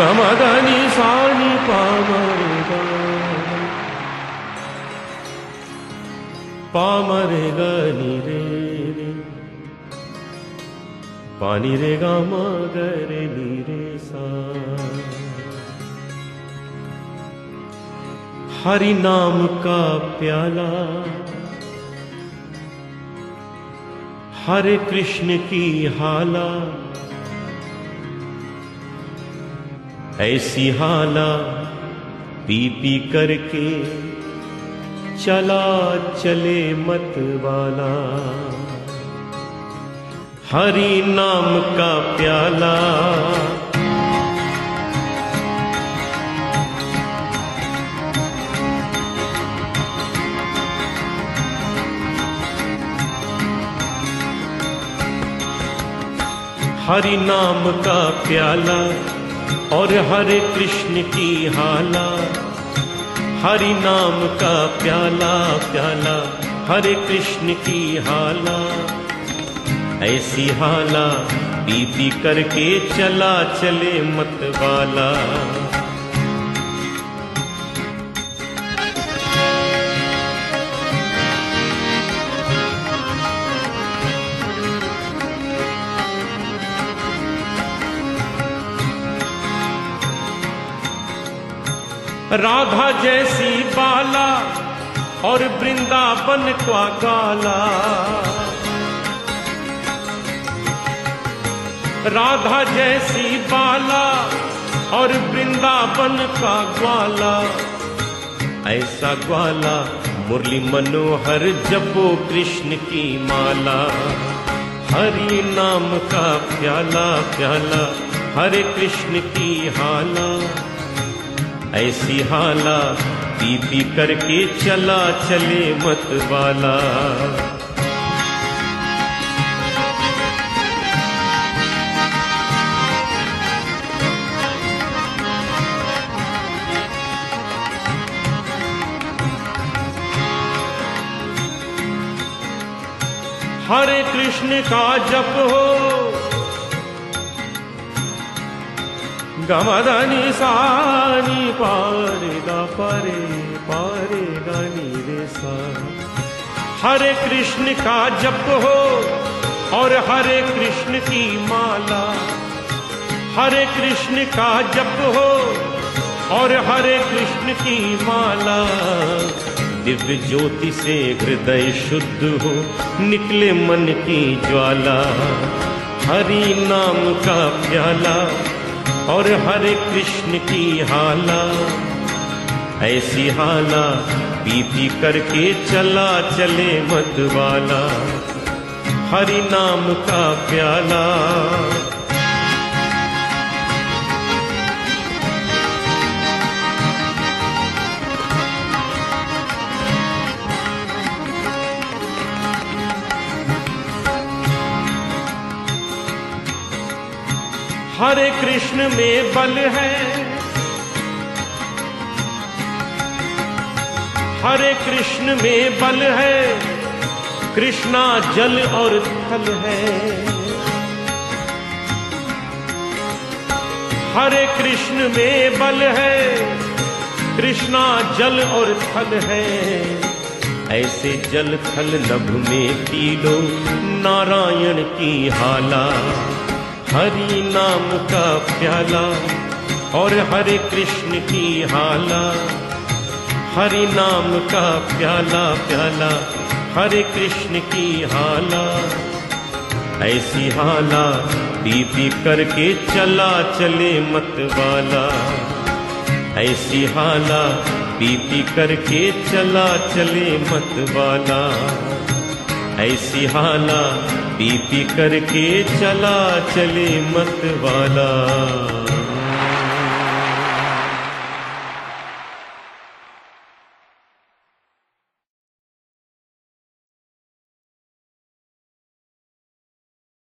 गमदनि सानि पामरे पामरे गनि रे। रे पानि रे गम गरे नि रे सा। हरि नाम का प्याला। हरे कृष्ण की हाला। ऐसी हाला पी पी करके चला चले मत वाला। हरि नाम का प्याला। हरि नाम का प्याला। और हरे कृष्ण की हाला। हरि नाम का प्याला प्याला। हरे कृष्ण की हाला। ऐसी हाला पी पी करके चला चले मत राधा जैसी बाला और वृंदावन का गाला। राधा जैसी बाला और वृंदावन का ग्वाला। ऐसा ग्वाला मुरली मनोहर जपो कृष्ण की माला। हरि नाम का प्याला प्याला, हरे कृष्ण की हाला। ऐसी हाला पी पी करके चला चले मत वाला। हरे कृष्ण का जप हो गमदनी सानी पारे गा परे पारे गानी रे सा हरे कृष्ण का जप हो और हरे कृष्ण की माला। हरे कृष्ण का जप हो और हरे कृष्ण की माला। दिव्य ज्योति से हृदय शुद्ध हो, निकले मन की ज्वाला। हरि नाम का प्याला और हरे कृष्ण की हाला, ऐसी हाला पी पी करके चला चले मत वाला हरि नाम का प्याला। हरे कृष्ण में बल है। हरे कृष्ण में बल है। कृष्णा जल और थल है। हरे कृष्ण में बल है। कृष्णा जल और थल है। ऐसे जल थल नभ में पी लो। नारायण की हाला। हरि नाम का प्याला और हरे कृष्ण की हाला। हरि नाम का प्याला प्याला, हरे कृष्ण की हाला। ऐसी हाला पी पी करके चला चले मत वाला। ऐसी हाला पी पी करके चला चले मत वाला। ऐसी हाला पी पी करके चला चले मत वाला।